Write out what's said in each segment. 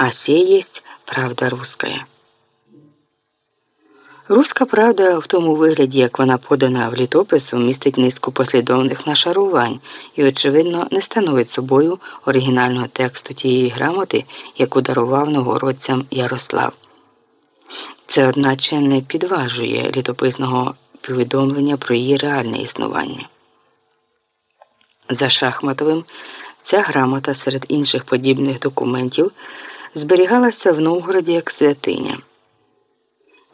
а сей єсть правда русская. Руська правда в тому вигляді, як вона подана в літопису, містить низку послідовних нашарувань і, очевидно, не становить собою оригінального тексту тієї грамоти, яку дарував новгородцям Ярослав. Це, одначе, не підважує літописного повідомлення про її реальне існування. За Шахматовим ця грамота серед інших подібних документів зберігалася в Новгороді як святиня.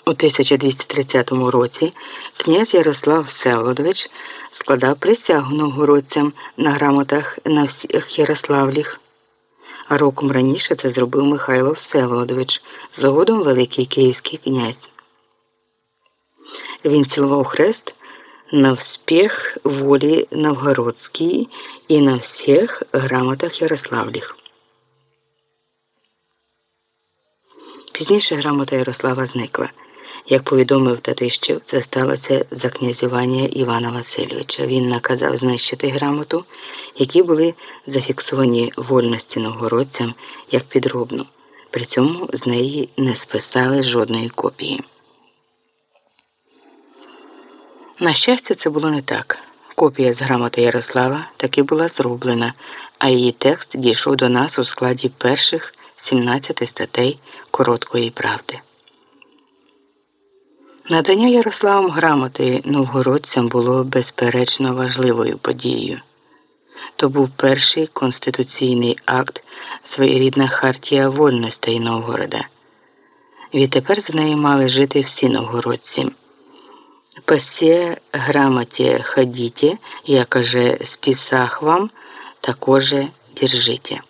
У 1230 році князь Ярослав Всеволодович складав присягу новгородцям на грамотах на всіх Ярославліх. А роком раніше це зробив Михайло Всеволодович, згодом Великий Київський князь. Він цілував хрест на вспіх волі Новгородській і на всіх грамотах Ярославліх. Пізніше грамота Ярослава зникла. Як повідомив Татищев, це сталося за князювання Івана Васильовича. Він наказав знищити грамоту, які були зафіксовані вольності новгородцям як підробну. При цьому з неї не списали жодної копії. На щастя, це було не так. Копія з грамоти Ярослава таки була зроблена, а її текст дійшов до нас у складі перших 17 статей короткої правди. Надання Ярославом грамоти новгородцям було безперечно важливою подією. То був перший конституційний акт, своєрідна хартія вольностей Новгорода. Відтепер з нею мали жити всі новгородці. По сє грамоті ходіте, я каже, списах вам, також держите.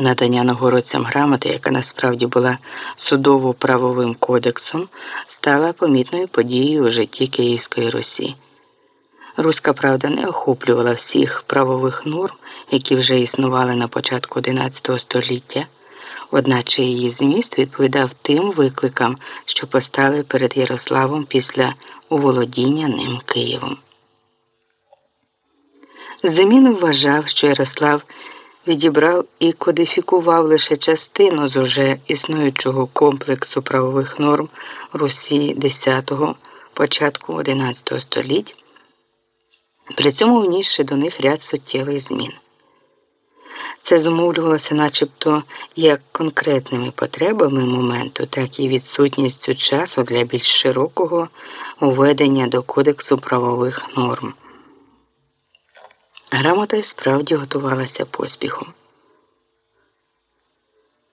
Надання новгородцям грамоти, яка насправді була судово-правовим кодексом, стала помітною подією у житті Київської Русі. Руська правда не охоплювала всіх правових норм, які вже існували на початку XI століття, одначе її зміст відповідав тим викликам, що постали перед Ярославом після уволодіння ним Києвом. Зимін вважав, що Ярослав відібрав і кодифікував лише частину з уже існуючого комплексу правових норм Русі X, початку XI століть, при цьому внісши до них ряд суттєвих змін. Це зумовлювалося начебто як конкретними потребами моменту, так і відсутністю часу для більш широкого введення до Кодексу правових норм. Грамота й справді готувалася поспіхом.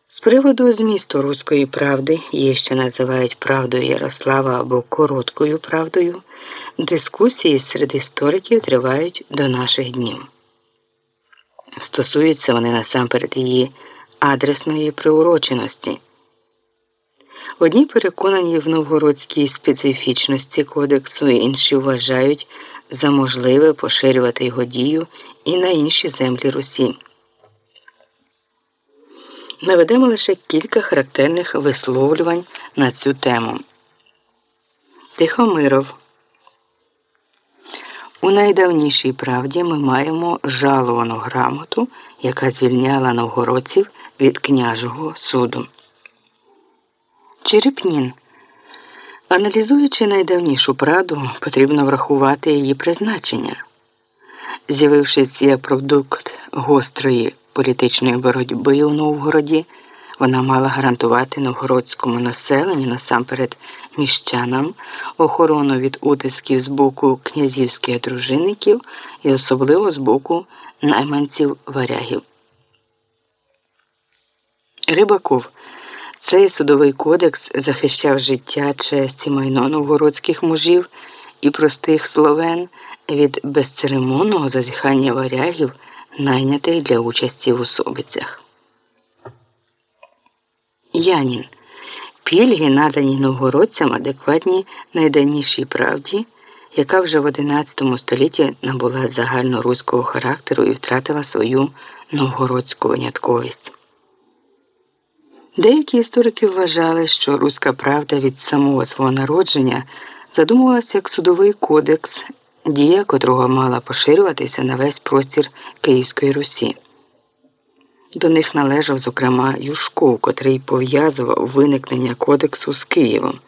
З приводу змісту руської правди, її ще називають правдою Ярослава або короткою правдою, дискусії серед істориків тривають до наших днів. Стосуються вони насамперед її адресної приуроченості. Одні переконані в новгородській специфічності кодексу, інші вважають за можливе поширювати його дію і на інші землі Русі. Наведемо лише кілька характерних висловлювань на цю тему. Тихомиров. У найдавнішій правді ми маємо жаловану грамоту, яка звільняла новгородців від княжого суду. Черепнін. Аналізуючи найдавнішу правду, потрібно врахувати її призначення. З'явившись як продукт гострої політичної боротьби у Новгороді, вона мала гарантувати новгородському населенню насамперед міщанам охорону від утисків з боку князівських дружинників і особливо з боку найманців варягів. Рибаков цей судовий кодекс захищав життя, честь і майно новгородських мужів і простих словен від безцеремонного зазіхання варягів, найнятих для участі в особицях. Янін пільги, надані новгородцям, адекватні найдавнішій правді, яка вже в XI столітті набула загальноруського характеру і втратила свою новгородську винятковість. Деякі історики вважали, що руська правда від самого свого народження задумувалася як судовий кодекс, дія котрого мала поширюватися на весь простір Київської Русі. До них належав, зокрема, Юшков, котрий пов'язував виникнення кодексу з Києвом.